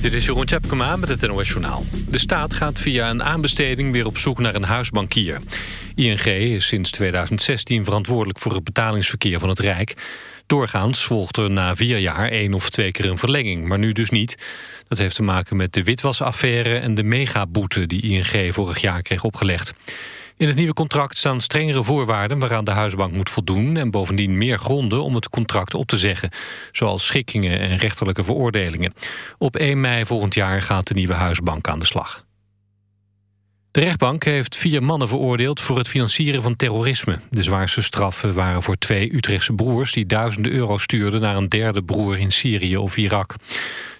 Dit is Jeroen Tjepkema met het NOS Journaal. De staat gaat via een aanbesteding weer op zoek naar een huisbankier. ING is sinds 2016 verantwoordelijk voor het betalingsverkeer van het Rijk. Doorgaans volgt er na vier jaar één of twee keer een verlenging, maar nu dus niet. Dat heeft te maken met de witwasaffaire en de megaboete die ING vorig jaar kreeg opgelegd. In het nieuwe contract staan strengere voorwaarden waaraan de huisbank moet voldoen... en bovendien meer gronden om het contract op te zeggen... zoals schikkingen en rechterlijke veroordelingen. Op 1 mei volgend jaar gaat de nieuwe huisbank aan de slag. De rechtbank heeft vier mannen veroordeeld voor het financieren van terrorisme. De zwaarste straffen waren voor twee Utrechtse broers... die duizenden euro stuurden naar een derde broer in Syrië of Irak.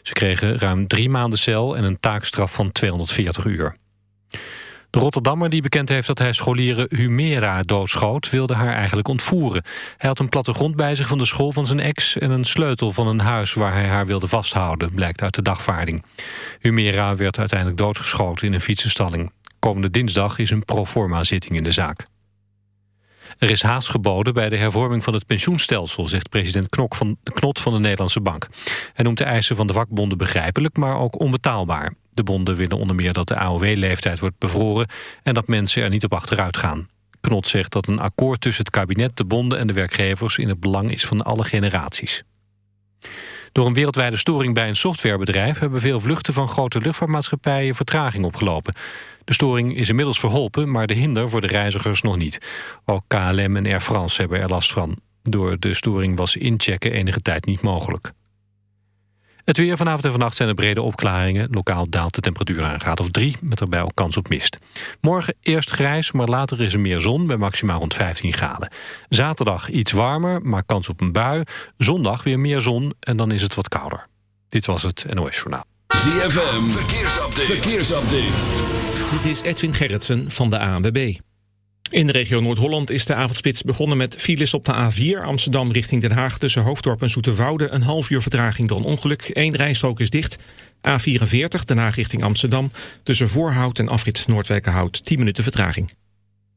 Ze kregen ruim drie maanden cel en een taakstraf van 240 uur. De Rotterdammer die bekend heeft dat hij scholieren Humera doodschoot... wilde haar eigenlijk ontvoeren. Hij had een plattegrond bij zich van de school van zijn ex... en een sleutel van een huis waar hij haar wilde vasthouden... blijkt uit de dagvaarding. Humera werd uiteindelijk doodgeschoten in een fietsenstalling. Komende dinsdag is een proforma-zitting in de zaak. Er is haast geboden bij de hervorming van het pensioenstelsel... zegt president Knok van, Knot van de Nederlandse Bank. Hij noemt de eisen van de vakbonden begrijpelijk... maar ook onbetaalbaar. De bonden willen onder meer dat de AOW-leeftijd wordt bevroren... en dat mensen er niet op achteruit gaan. Knot zegt dat een akkoord tussen het kabinet, de bonden en de werkgevers... in het belang is van alle generaties. Door een wereldwijde storing bij een softwarebedrijf... hebben veel vluchten van grote luchtvaartmaatschappijen vertraging opgelopen. De storing is inmiddels verholpen, maar de hinder voor de reizigers nog niet. Ook KLM en Air France hebben er last van. Door de storing was inchecken enige tijd niet mogelijk. Het weer vanavond en vannacht zijn er brede opklaringen. Lokaal daalt de temperatuur aan een graad of 3, met erbij ook kans op mist. Morgen eerst grijs, maar later is er meer zon, bij maximaal rond 15 graden. Zaterdag iets warmer, maar kans op een bui. Zondag weer meer zon en dan is het wat kouder. Dit was het NOS Journaal. ZFM, verkeersupdate. verkeersupdate. Dit is Edwin Gerritsen van de ANWB. In de regio Noord-Holland is de avondspits begonnen met files op de A4 Amsterdam richting Den Haag tussen Hoofddorp en Zoeterwoude. Een half uur vertraging door een ongeluk. Eén rijstrook is dicht. A44 Den Haag richting Amsterdam tussen Voorhout en afrit Noordwijkerhout 10 minuten vertraging.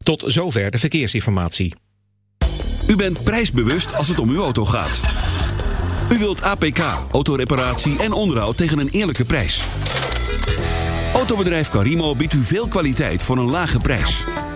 Tot zover de verkeersinformatie. U bent prijsbewust als het om uw auto gaat. U wilt APK, autoreparatie en onderhoud tegen een eerlijke prijs. Autobedrijf Carimo biedt u veel kwaliteit voor een lage prijs.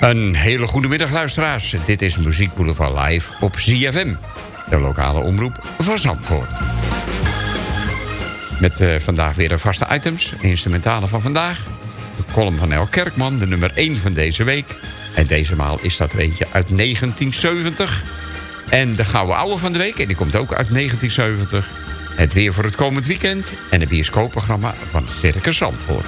Een hele goede middag luisteraars. Dit is Muziek Boulevard live op ZFM. de lokale omroep van Zandvoort. Met eh, vandaag weer de vaste items. Instrumentale van vandaag. De column van El Kerkman, de nummer 1 van deze week. En deze maal is dat er eentje uit 1970. En de gouden ouwe van de week, en die komt ook uit 1970. Het weer voor het komend weekend. En het bioscoopprogramma van Circus Zandvoort.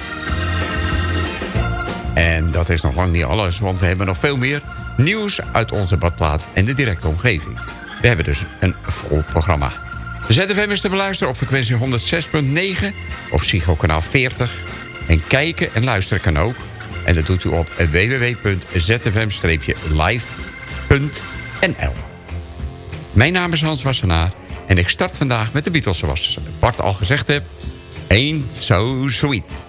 En dat is nog lang niet alles, want we hebben nog veel meer nieuws uit onze badplaats en de directe omgeving. We hebben dus een vol programma. ZFM is te beluisteren op frequentie 106.9 of Psycho kanaal 40. En kijken en luisteren kan ook. En dat doet u op www.zfm-live.nl Mijn naam is Hans Wassenaar en ik start vandaag met de Beatles zoals Bart al gezegd heeft. Ain't So Sweet.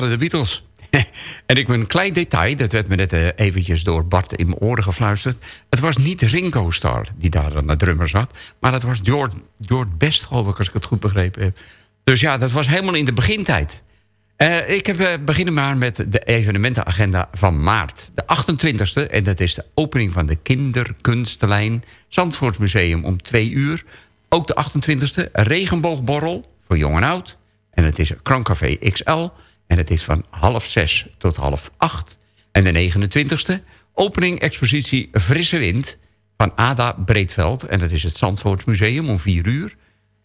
Waren de Beatles. en ik een klein detail, dat werd me net eh, eventjes door Bart in mijn oren gefluisterd. Het was niet Ringo Starr die daar aan de drummer zat... maar dat was George, George Best, geloof ik, als ik het goed begrepen heb. Dus ja, dat was helemaal in de begintijd. Eh, ik heb, eh, beginnen maar met de evenementenagenda van maart. De 28e, en dat is de opening van de kinderkunstlijn... Zandvoortsmuseum om twee uur. Ook de 28e, regenboogborrel voor jong en oud. En het is Krankcafé XL. En het is van half zes tot half acht. En de 29e, opening expositie Frisse Wind... van Ada Breedveld. En dat is het Zandvoortsmuseum om vier uur.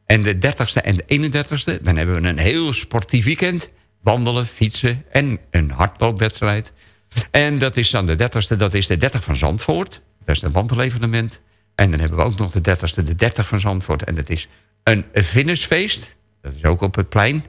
En de 30ste en de 31ste, dan hebben we een heel sportief weekend. Wandelen, fietsen en een hardloopwedstrijd. En dat is dan de 30ste, dat is de 30 van Zandvoort. Dat is een wandelevenement. En dan hebben we ook nog de 30ste, de 30 van Zandvoort. En dat is een finishfeest. Dat is ook op het plein.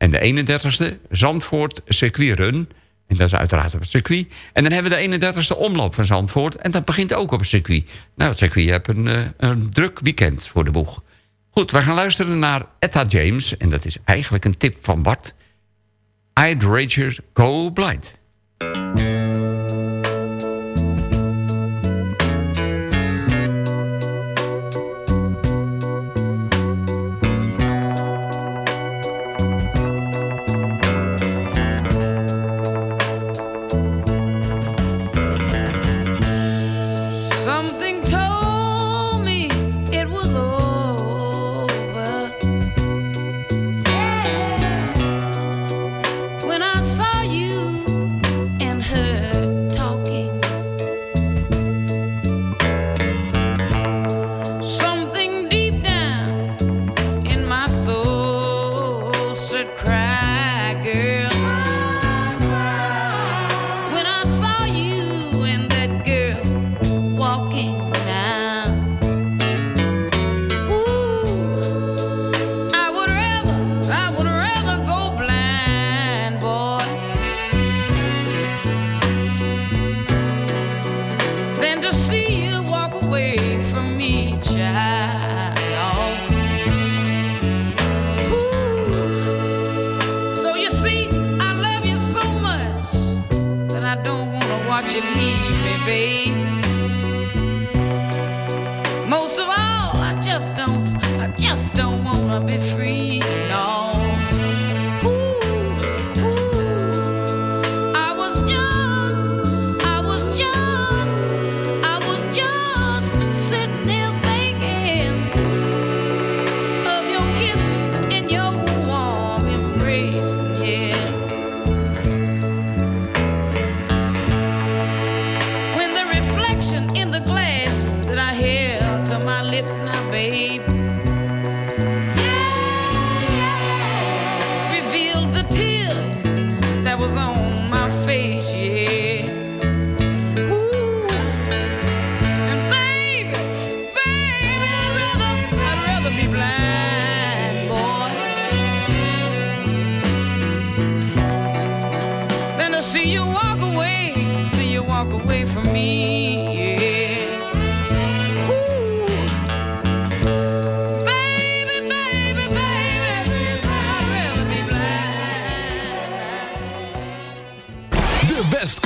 En de 31ste, Zandvoort Circuit Run. En dat is uiteraard op het circuit. En dan hebben we de 31ste omloop van Zandvoort. En dat begint ook op het circuit. Nou, het circuit heeft een, eh, een druk weekend voor de boeg. Goed, we gaan luisteren naar Etta James. En dat is eigenlijk een tip van Bart. I'd rather go blind.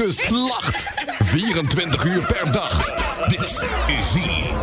kust lacht. 24 uur per dag. Dit is Zie.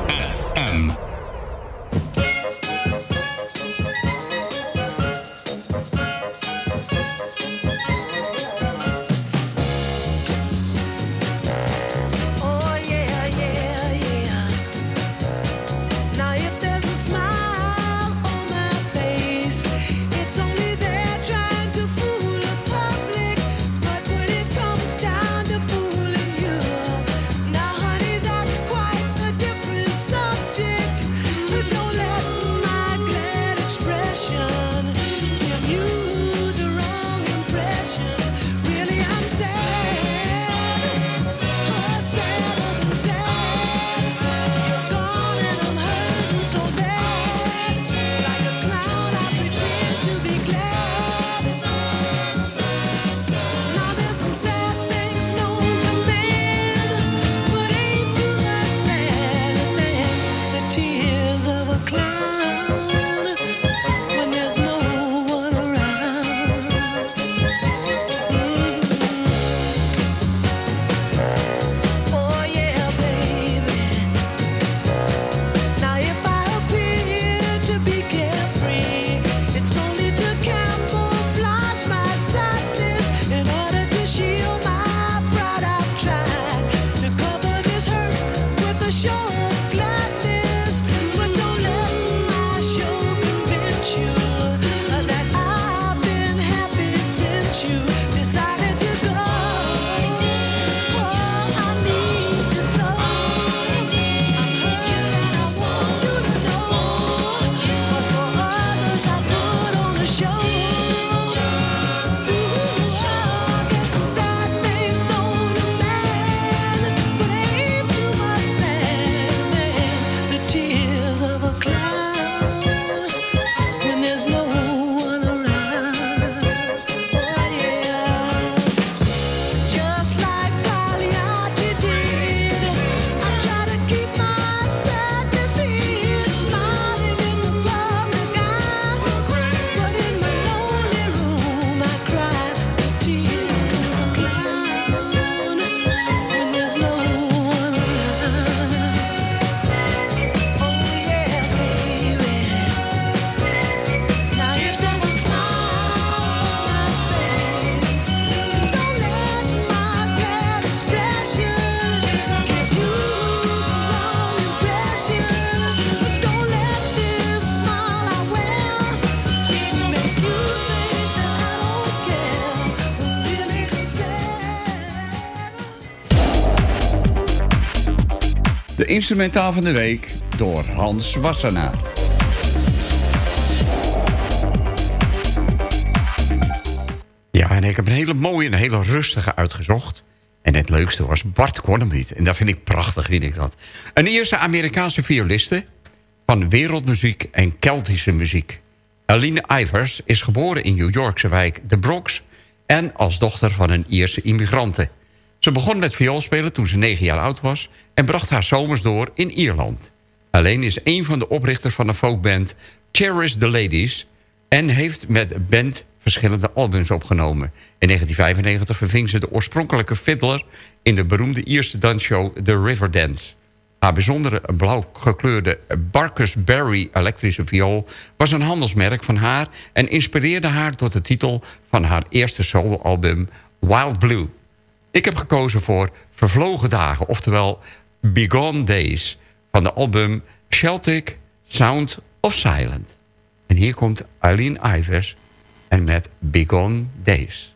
De instrumentaal van de week door Hans Wassenaar. Ja, en ik heb een hele mooie en hele rustige uitgezocht. En het leukste was Bart Kornemiet. En dat vind ik prachtig, vind ik dat. Een eerste Amerikaanse violiste van wereldmuziek en Keltische muziek. Aline Ivers is geboren in New Yorkse wijk The Bronx... en als dochter van een Ierse immigranten. Ze begon met vioolspelen toen ze negen jaar oud was... en bracht haar zomers door in Ierland. Alleen is een van de oprichters van de folkband Cherish the Ladies... en heeft met band verschillende albums opgenomen. In 1995 verving ze de oorspronkelijke fiddler... in de beroemde Ierse dansshow The Riverdance. Haar bijzondere blauw gekleurde Barkus Berry elektrische viool... was een handelsmerk van haar... en inspireerde haar tot de titel van haar eerste soloalbum Wild Blue. Ik heb gekozen voor Vervlogen Dagen, oftewel Begone Days... van de album Celtic Sound of Silent. En hier komt Eileen Ivers en met Begone Days.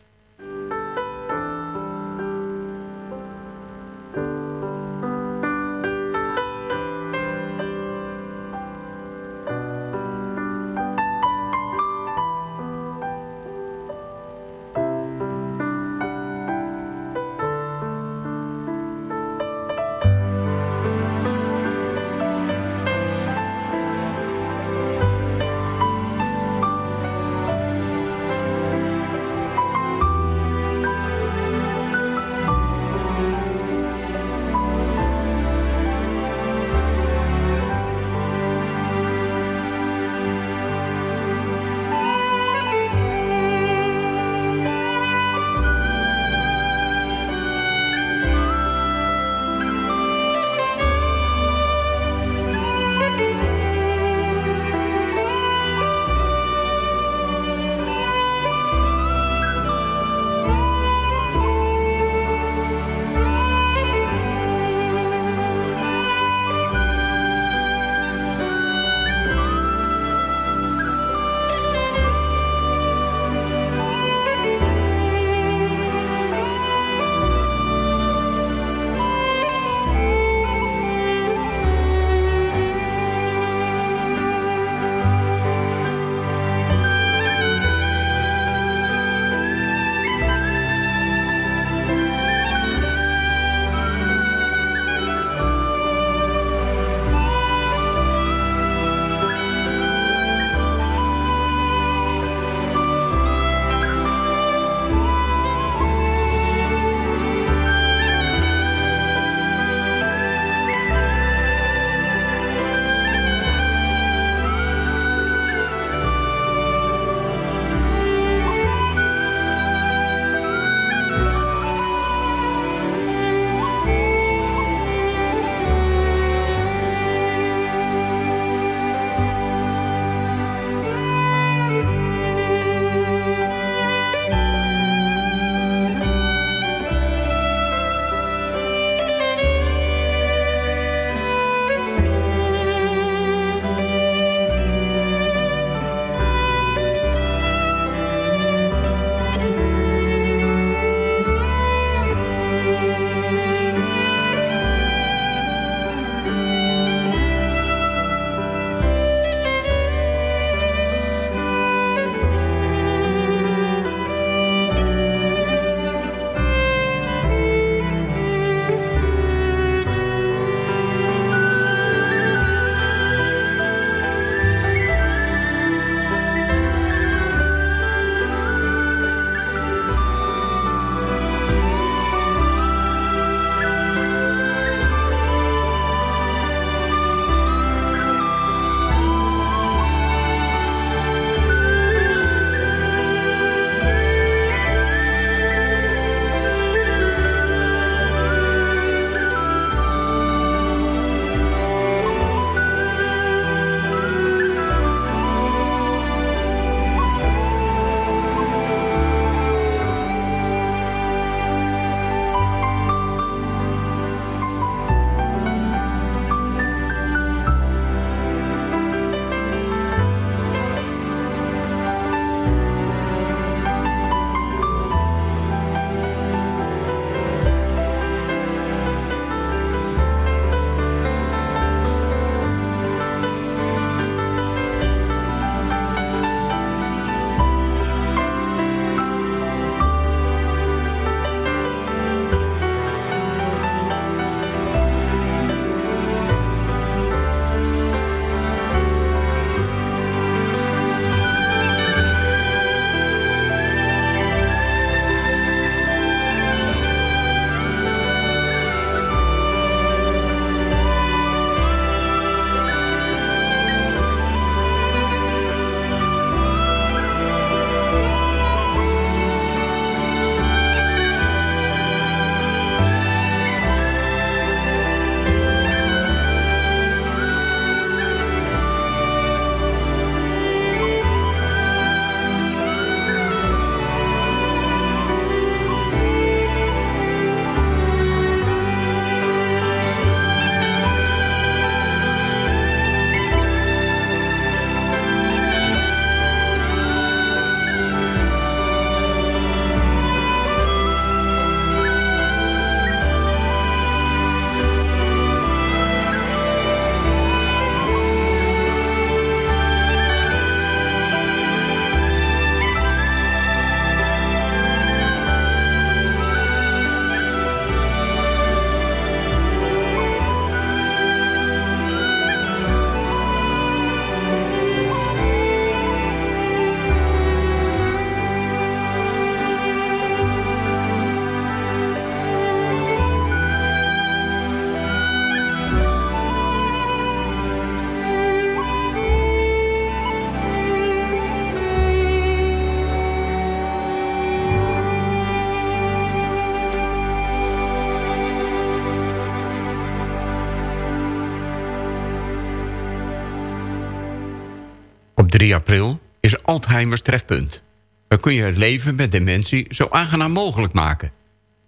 3 april is Alzheimer's trefpunt. Dan kun je het leven met dementie zo aangenaam mogelijk maken.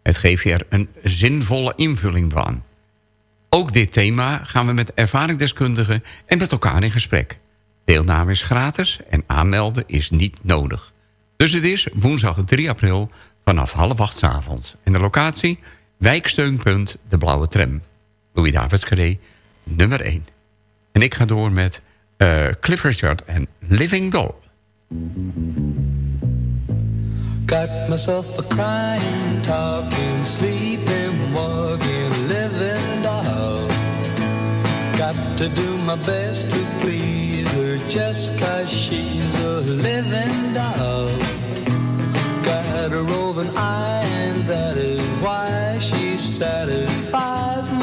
Het geeft je er een zinvolle invulling van. Ook dit thema gaan we met ervaringsdeskundigen en met elkaar in gesprek. Deelname is gratis en aanmelden is niet nodig. Dus het is woensdag 3 april vanaf half acht avonds. En de locatie? Wijksteunpunt De Blauwe Tram. Louis Davids nummer 1. En ik ga door met eh, Cliff Richard en Living Doll. Got myself a crying, talking, sleeping, walking, living doll. Got to do my best to please her just cause she's a living doll. Got a roving eye, and that is why she satisfies my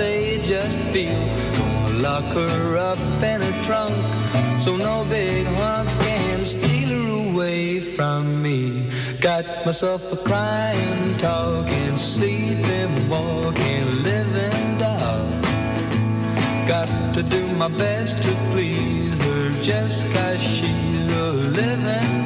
what I just feel. Gonna lock her up in a trunk, so no big hunk can steal her away from me. Got myself a crying, talking, sleeping, walking, living doll. Got to do my best to please her just cause she's a living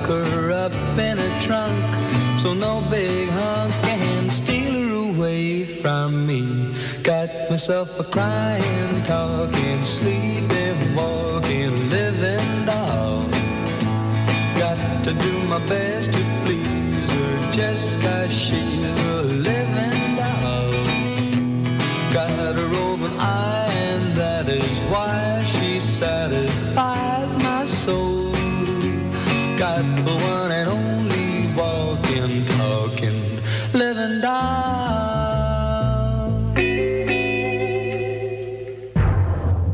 Lock her up in a trunk, so no big hunk can steal her away from me. Got myself a crying, talking, sleeping, walking, living doll. Got to do my best to please her, just cause she's the one and only walking, talking, living doll.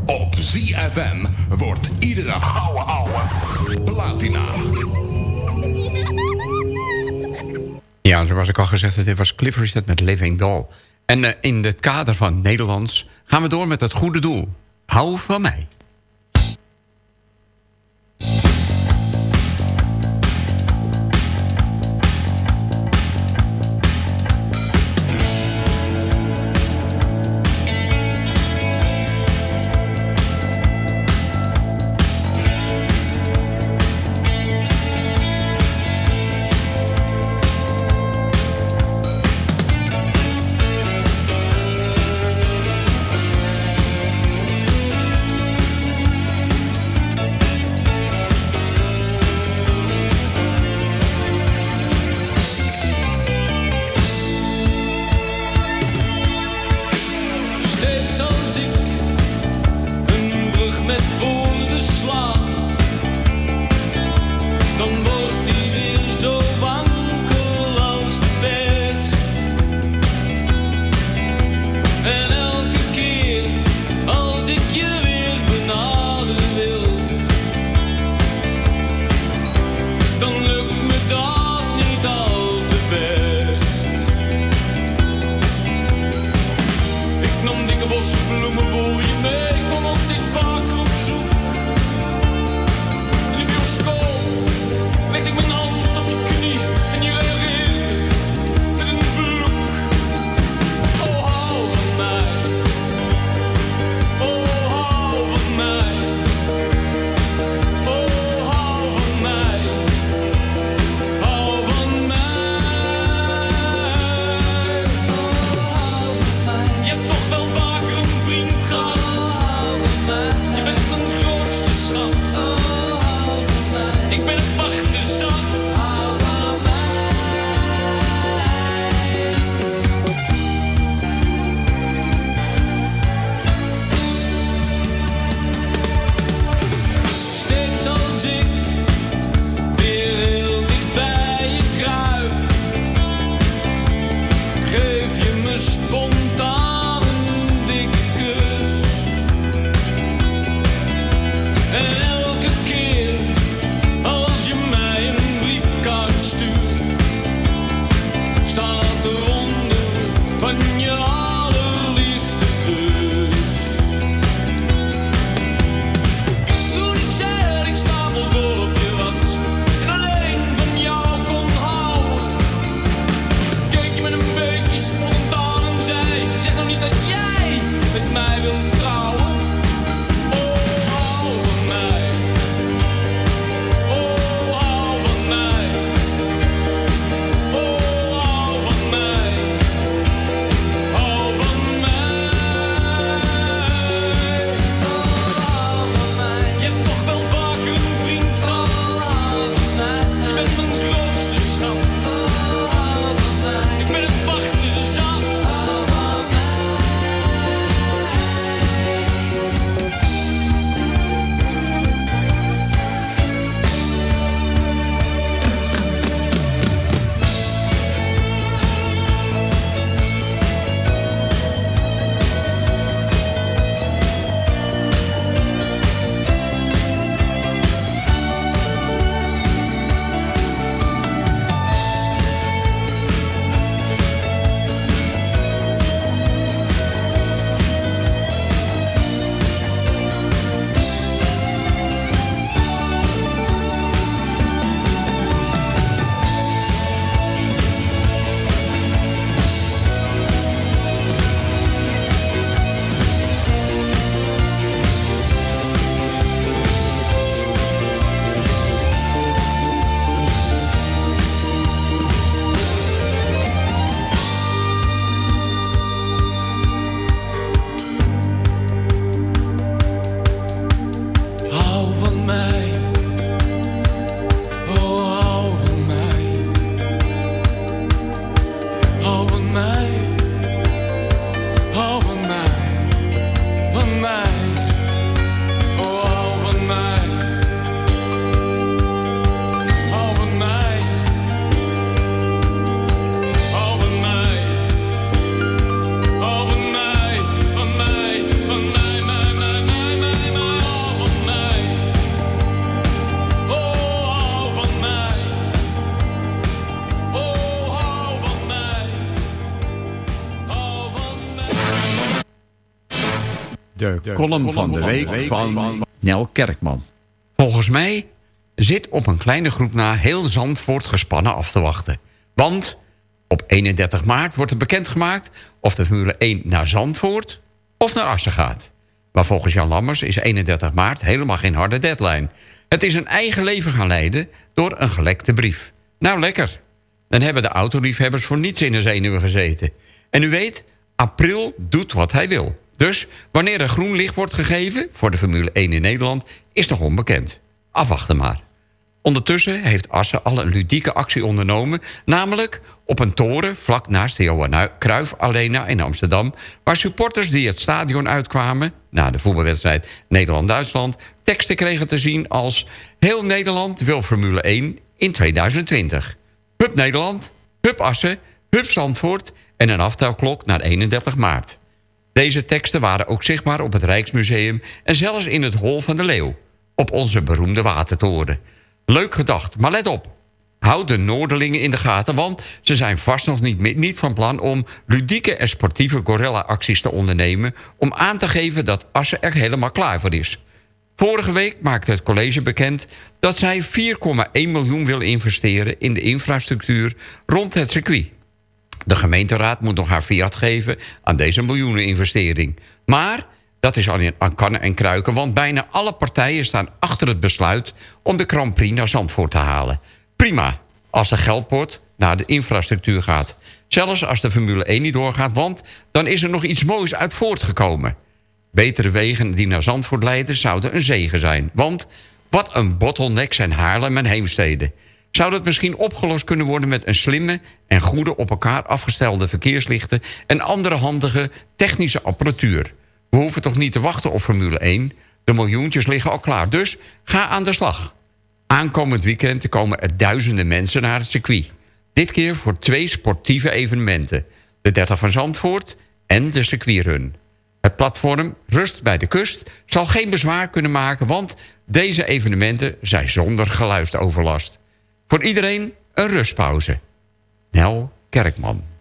Op ZFM wordt iedere ouwe ouwe platina. Ja, zoals ik al gezegd heb, dit was Cliff Richard met Living Doll. En eh, in het kader van Nederlands gaan we door met het goede doel. Hou van mij. De, column van de week van Nel Kerkman. Volgens mij zit op een kleine groep na heel Zandvoort gespannen af te wachten. Want op 31 maart wordt het bekendgemaakt... of de Formule 1 naar Zandvoort of naar Assen gaat. Maar volgens Jan Lammers is 31 maart helemaal geen harde deadline. Het is een eigen leven gaan leiden door een gelekte brief. Nou, lekker. Dan hebben de autoliefhebbers voor niets in de zenuwen gezeten. En u weet, april doet wat hij wil. Dus wanneer er groen licht wordt gegeven voor de Formule 1 in Nederland... is nog onbekend. Afwachten maar. Ondertussen heeft Assen al een ludieke actie ondernomen... namelijk op een toren vlak naast de Johan Cruijff Arena in Amsterdam... waar supporters die het stadion uitkwamen... na de voetbalwedstrijd Nederland-Duitsland... teksten kregen te zien als... Heel Nederland wil Formule 1 in 2020. Hup Nederland, Hup Assen, Hup Zandvoort... en een aftelklok naar 31 maart. Deze teksten waren ook zichtbaar op het Rijksmuseum... en zelfs in het Hol van de Leeuw, op onze beroemde watertoren. Leuk gedacht, maar let op. Houd de Noorderlingen in de gaten, want ze zijn vast nog niet, niet van plan... om ludieke en sportieve gorilla-acties te ondernemen... om aan te geven dat Assen er helemaal klaar voor is. Vorige week maakte het college bekend dat zij 4,1 miljoen willen investeren... in de infrastructuur rond het circuit. De gemeenteraad moet nog haar fiat geven aan deze miljoeneninvestering. Maar dat is aan kannen en kruiken... want bijna alle partijen staan achter het besluit... om de Grand Prix naar Zandvoort te halen. Prima, als de geldpot naar de infrastructuur gaat. Zelfs als de Formule 1 niet doorgaat... want dan is er nog iets moois uit voortgekomen. Betere wegen die naar Zandvoort leiden zouden een zegen zijn. Want Wat een bottleneck zijn Haarlem en Heemstede. Zou dat misschien opgelost kunnen worden met een slimme en goede op elkaar afgestelde verkeerslichten en andere handige technische apparatuur? We hoeven toch niet te wachten op Formule 1? De miljoentjes liggen al klaar, dus ga aan de slag. Aankomend weekend komen er duizenden mensen naar het circuit. Dit keer voor twee sportieve evenementen. De 30 van Zandvoort en de circuitrun. Het platform Rust bij de Kust zal geen bezwaar kunnen maken... want deze evenementen zijn zonder geluidsoverlast. Voor iedereen een rustpauze. Nel Kerkman.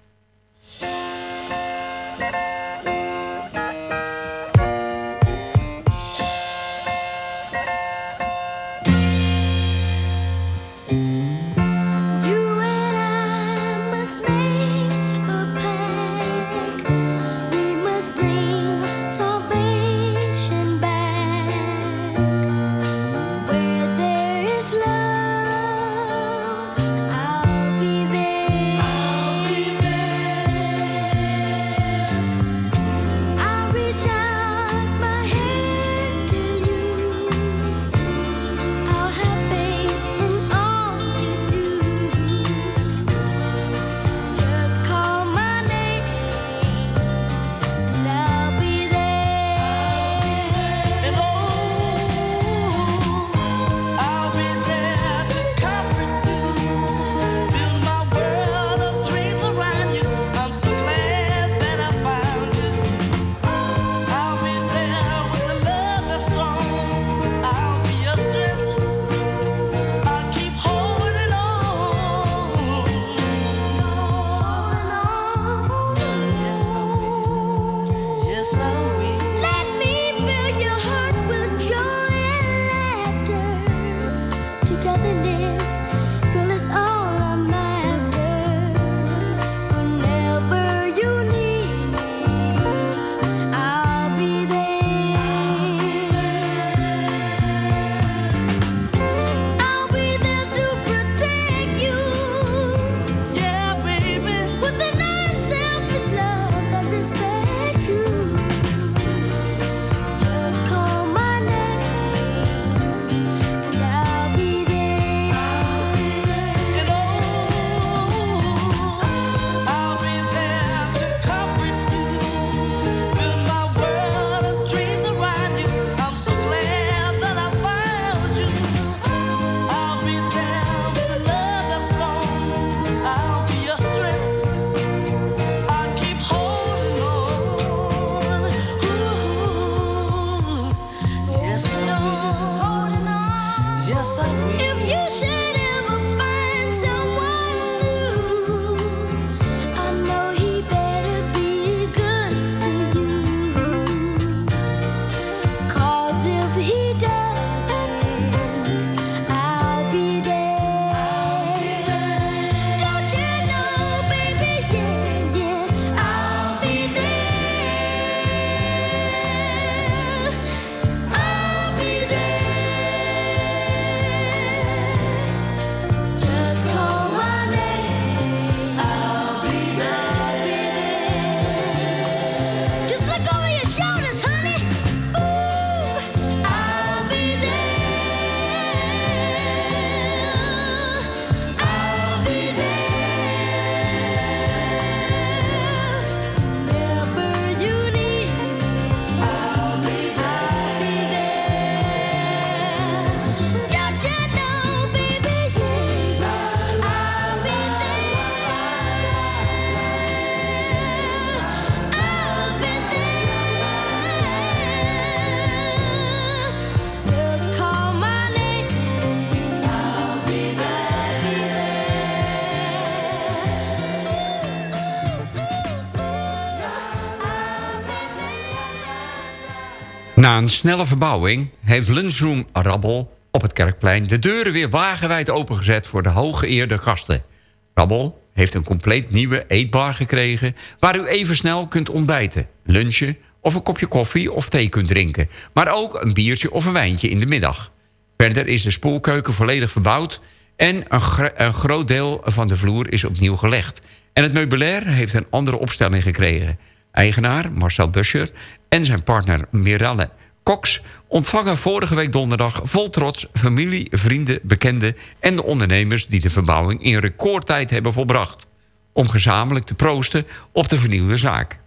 Na een snelle verbouwing heeft Lunchroom Rabbel op het Kerkplein... de deuren weer wagenwijd opengezet voor de hooggeëerde gasten. Rabbel heeft een compleet nieuwe eetbar gekregen... waar u even snel kunt ontbijten, lunchen... of een kopje koffie of thee kunt drinken. Maar ook een biertje of een wijntje in de middag. Verder is de spoelkeuken volledig verbouwd... en een, een groot deel van de vloer is opnieuw gelegd. En het meubilair heeft een andere opstelling gekregen. Eigenaar Marcel Buscher en zijn partner Mirelle Cox ontvangen vorige week donderdag vol trots familie, vrienden, bekenden en de ondernemers die de verbouwing in recordtijd hebben volbracht. Om gezamenlijk te proosten op de vernieuwde zaak.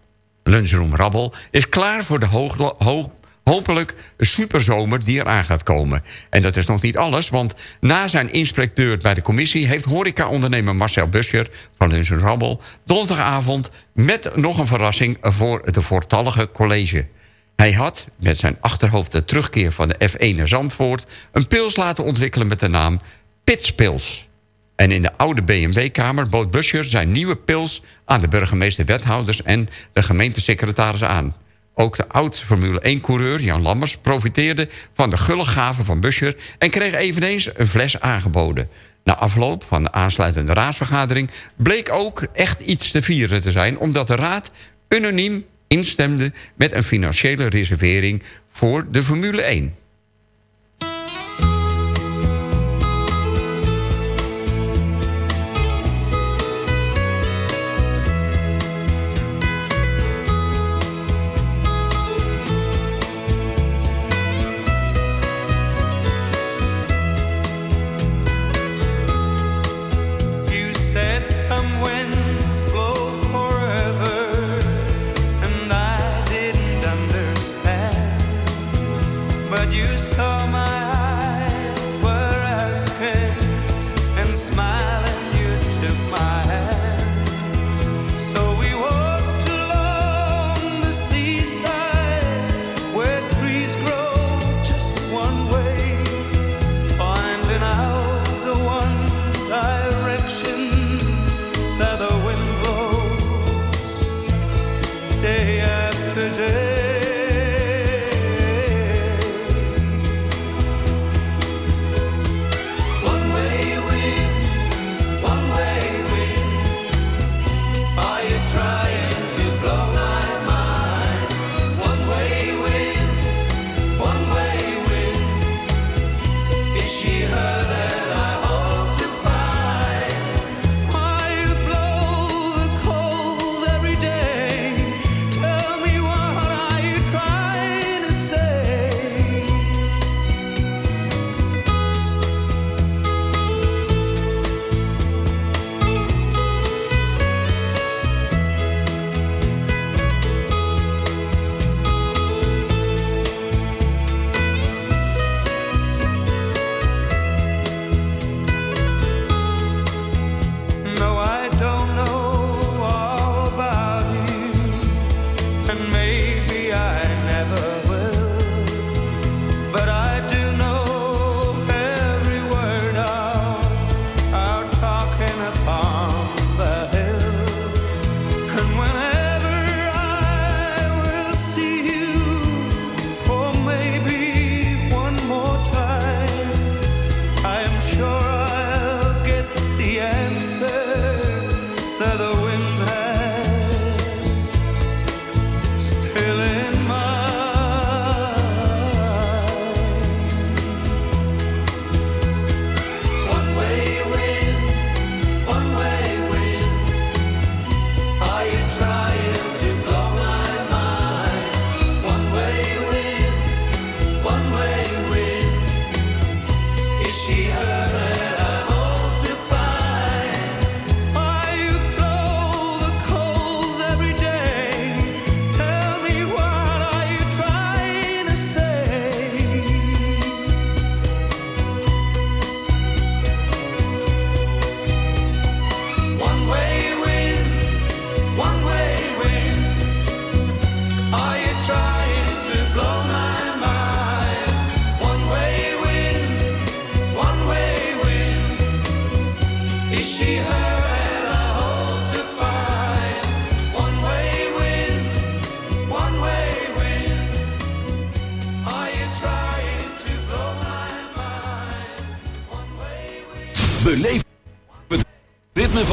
Lunchroom Rabbel is klaar voor de hoog, hopelijk superzomer die eraan gaat komen. En dat is nog niet alles, want na zijn inspecteur bij de commissie... heeft horeca-ondernemer Marcel Buscher van Lunchroom Rabbel... donderdagavond met nog een verrassing voor de voortallige college. Hij had met zijn achterhoofd de terugkeer van de F1 naar Zandvoort... een pils laten ontwikkelen met de naam Pitspils. En in de oude BMW-kamer bood Buscher zijn nieuwe pils... aan de burgemeester, wethouders en de gemeentesecretaris aan. Ook de oud-Formule 1-coureur Jan Lammers profiteerde van de gulle gave van Buscher... en kreeg eveneens een fles aangeboden. Na afloop van de aansluitende raadsvergadering... bleek ook echt iets te vieren te zijn... omdat de raad unaniem instemde met een financiële reservering voor de Formule 1.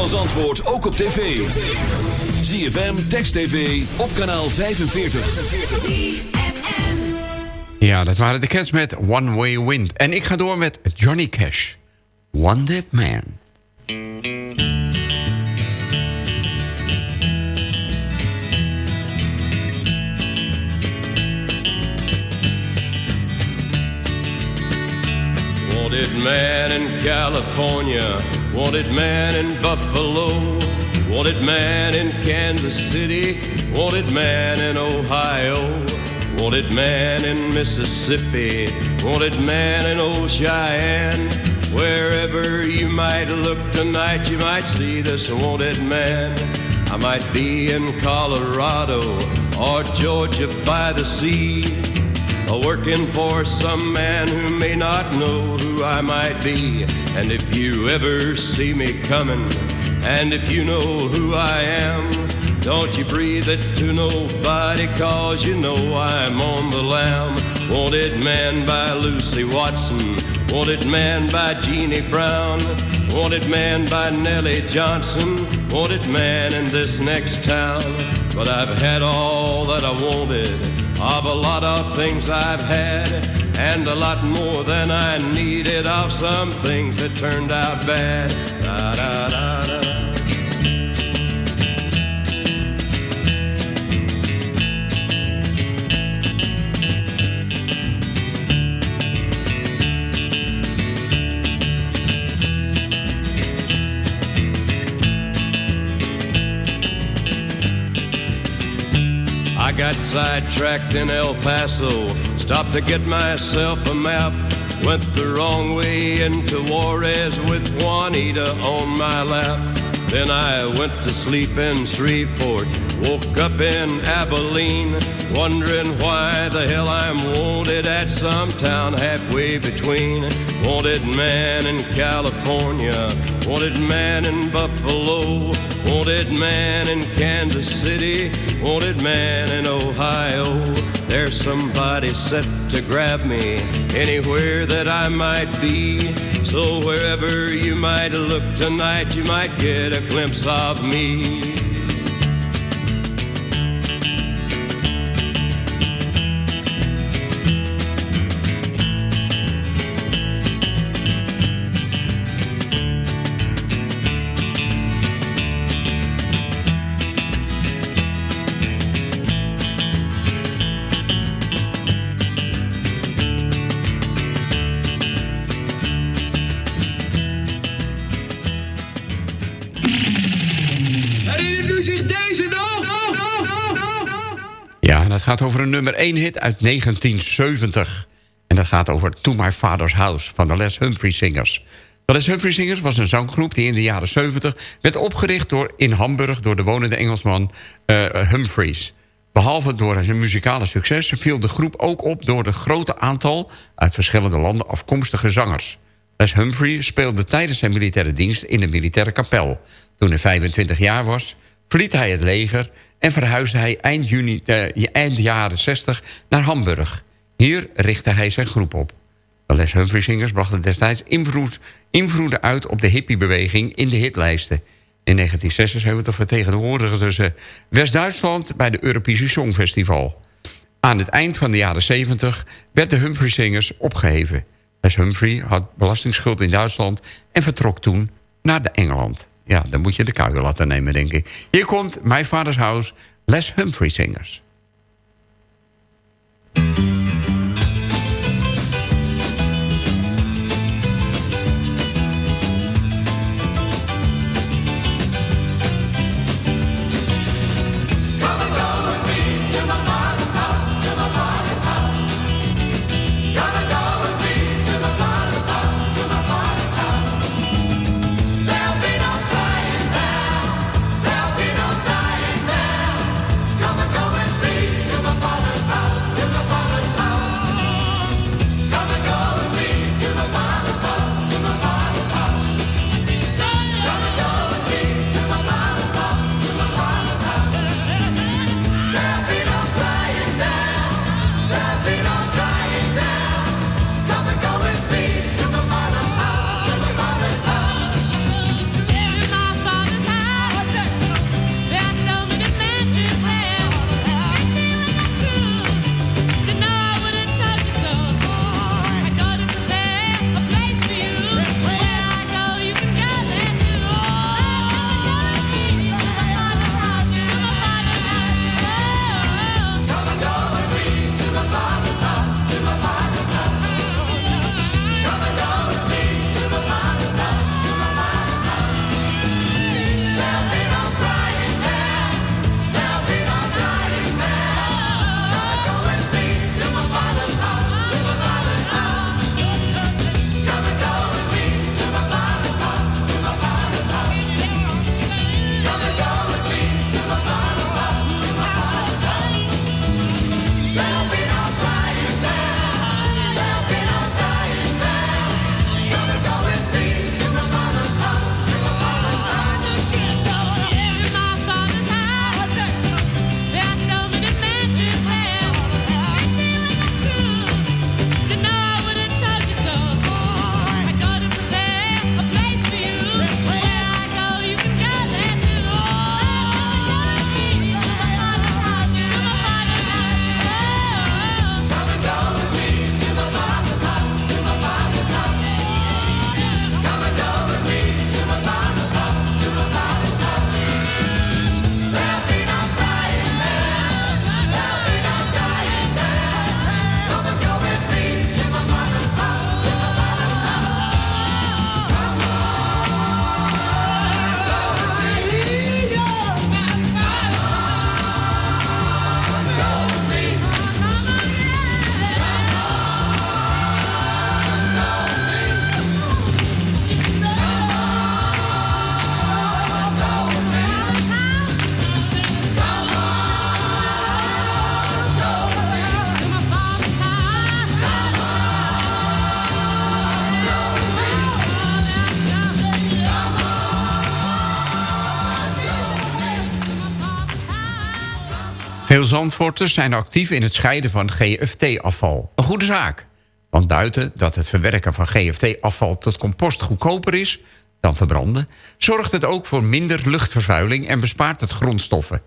Als antwoord ook op tv. ZFM, Text TV, op kanaal 45. Ja, dat waren de cats met One Way Wind. En ik ga door met Johnny Cash. One Dead Man. Wanted man in California wanted man in Buffalo, wanted man in Kansas City, wanted man in Ohio, wanted man in Mississippi, wanted man in old Cheyenne. Wherever you might look tonight, you might see this wanted man. I might be in Colorado or Georgia by the sea. A working for some man who may not know who I might be. And if you ever see me coming, and if you know who I am, don't you breathe it to nobody, cause you know I'm on the lam. Wanted man by Lucy Watson, wanted man by Jeannie Brown, wanted man by Nellie Johnson, wanted man in this next town. But I've had all that I wanted of a lot of things I've had, and a lot more than I needed of some things that turned out bad. Da, da, da, got sidetracked in El Paso, stopped to get myself a map. Went the wrong way into Juarez with Juanita on my lap. Then I went to sleep in Shreveport, woke up in Abilene, wondering why the hell I'm wanted at some town halfway between. Wanted man in California, wanted man in Buffalo, wanted man in Kansas City, wanted man in Ohio. There's somebody set to grab me anywhere that I might be. So wherever you might look tonight, you might get a glimpse of me. Gaat over een nummer 1 hit uit 1970. En dat gaat over To My Father's House van de Les Humphrey Singers. De Les Humphrey Singers was een zanggroep die in de jaren 70... werd opgericht door, in Hamburg door de wonende Engelsman eh, Humphreys. Behalve door zijn muzikale succes viel de groep ook op... door het grote aantal uit verschillende landen afkomstige zangers. Les Humphrey speelde tijdens zijn militaire dienst in de militaire kapel. Toen hij 25 jaar was, verliet hij het leger... en verhuisde hij eind, juni, eh, eind jaren 60 naar Hamburg. Hier richtte hij zijn groep op. De Les Humphrey Singers brachten destijds invloed, invloeden uit... op de hippiebeweging in de hitlijsten. In 1976 vertegenwoordigden ze West-Duitsland... bij de Europese Songfestival. Aan het eind van de jaren 70 werd de Humphrey Singers opgeheven. Les Humphrey had belastingsschuld in Duitsland... en vertrok toen naar de Engeland. Ja, dan moet je de kuilen laten nemen, denk ik. Hier komt mijn vaders house, Les Humphrey Singers. Veel Zandvoorters zijn actief in het scheiden van GFT-afval. Een goede zaak. Want buiten dat het verwerken van GFT-afval tot compost goedkoper is dan verbranden... zorgt het ook voor minder luchtvervuiling en bespaart het grondstoffen.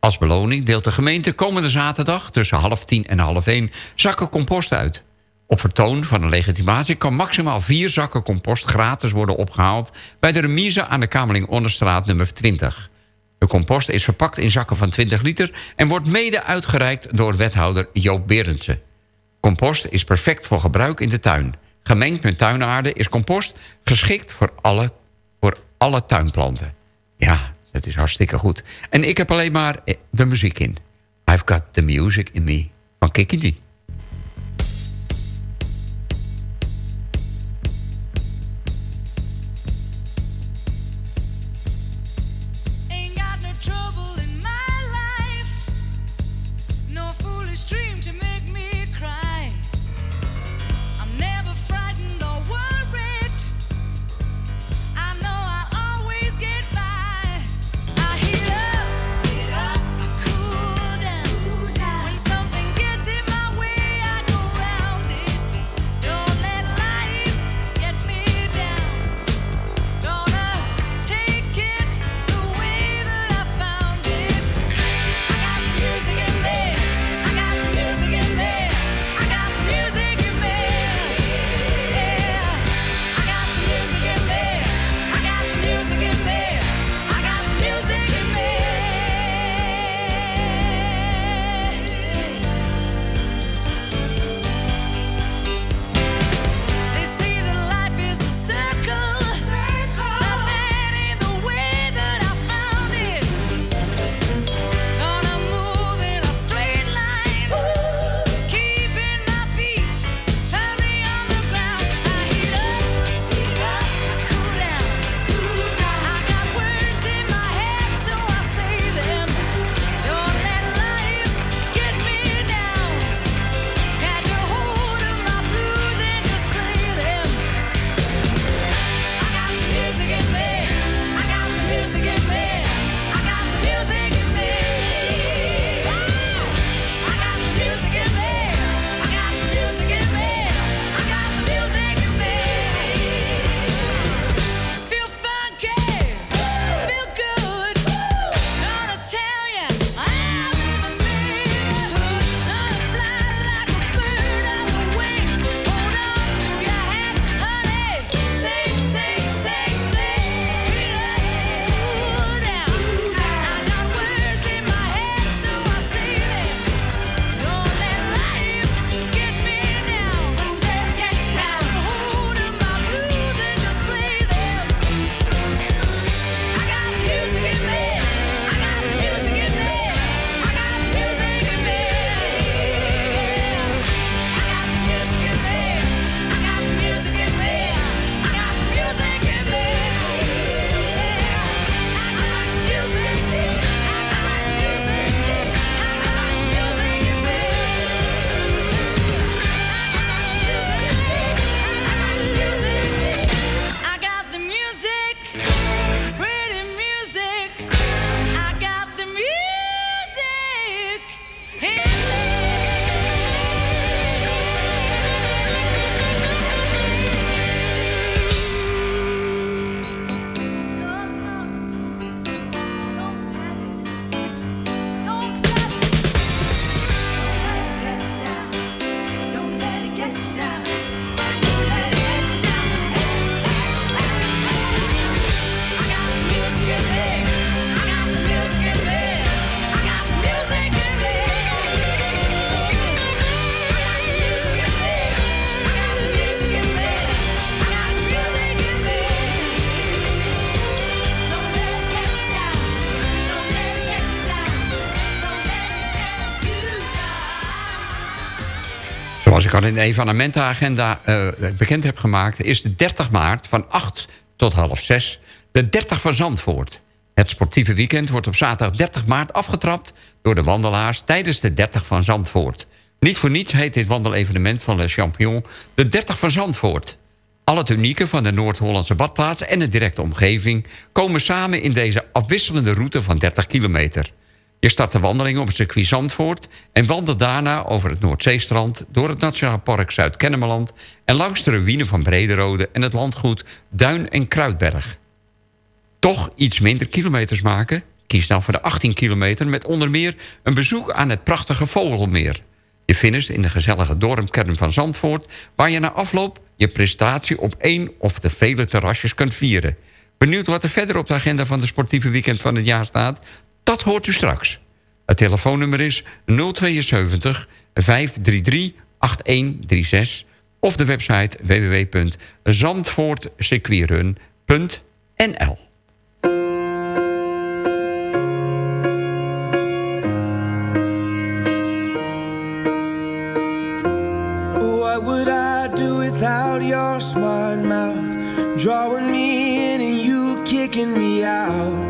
Als beloning deelt de gemeente komende zaterdag... tussen half tien en half één zakken compost uit. Op vertoon van een legitimatie kan maximaal vier zakken compost gratis worden opgehaald... bij de remise aan de Kamerling Onderstraat nummer 20. De compost is verpakt in zakken van 20 liter... en wordt mede uitgereikt door wethouder Joop Berendsen. Compost is perfect voor gebruik in de tuin. Gemengd met tuinaarde is compost geschikt voor alle, voor alle tuinplanten. Ja, dat is hartstikke goed. En ik heb alleen maar eh, de muziek in. I've got the music in me. Van Kiki ik al in de evenementenagenda eh, bekend heb gemaakt... is de 30 maart van 8 tot half 6 de 30 van Zandvoort. Het sportieve weekend wordt op zaterdag 30 maart afgetrapt... door de wandelaars tijdens de 30 van Zandvoort. Niet voor niets heet dit wandelevenement van Le Champion de 30 van Zandvoort. Al het unieke van de Noord-Hollandse badplaats en de directe omgeving... komen samen in deze afwisselende route van 30 kilometer. Je start de wandeling op het circuit Zandvoort... en wandelt daarna over het Noordzeestrand... door het Nationaal Park Zuid-Kennemerland... en langs de ruïne van Brederode en het landgoed Duin en Kruidberg. Toch iets minder kilometers maken? Kies dan voor de 18 kilometer met onder meer een bezoek aan het prachtige Vogelmeer. Je finisht in de gezellige dorpkern van Zandvoort... waar je na afloop je prestatie op één of de vele terrasjes kunt vieren. Benieuwd wat er verder op de agenda van de sportieve weekend van het jaar staat? Dat hoort u straks. Het telefoonnummer is 072 533 8136 of de website www.zandvoortcircuitrun.nl kicking.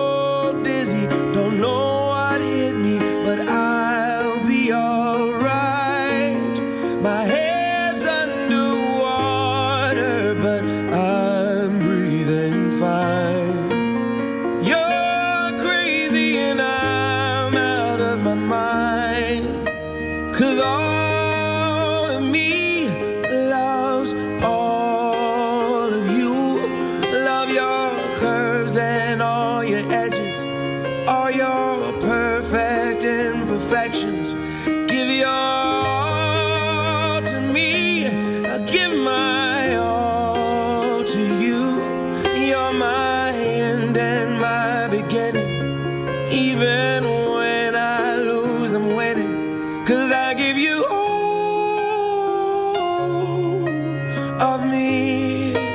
of me.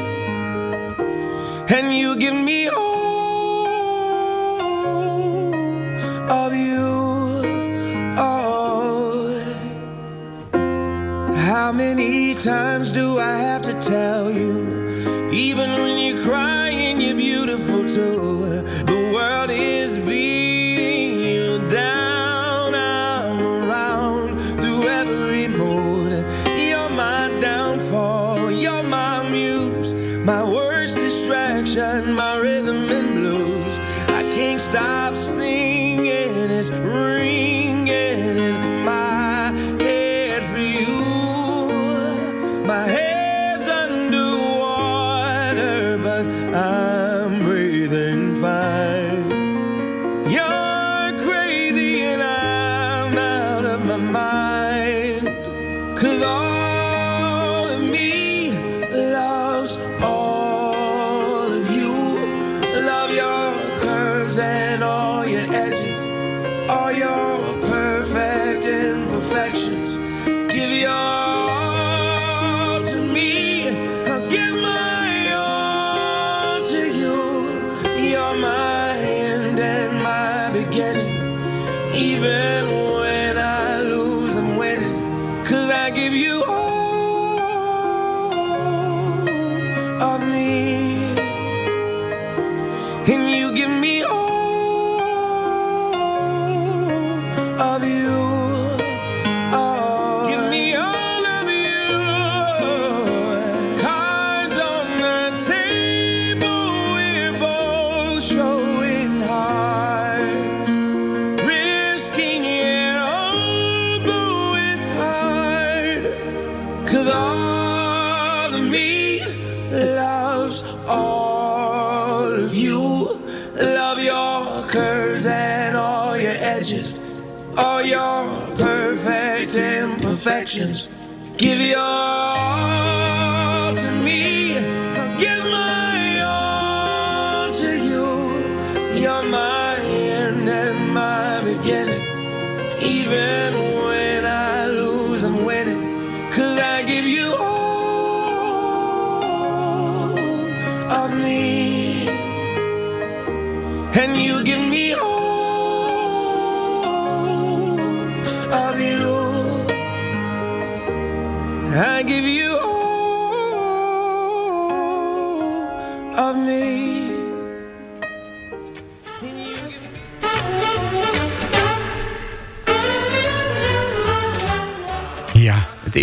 Give your all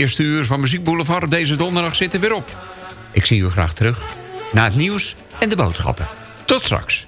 eerste uur van Muziek Boulevard deze donderdag zit er weer op. Ik zie u graag terug na het nieuws en de boodschappen. Tot straks.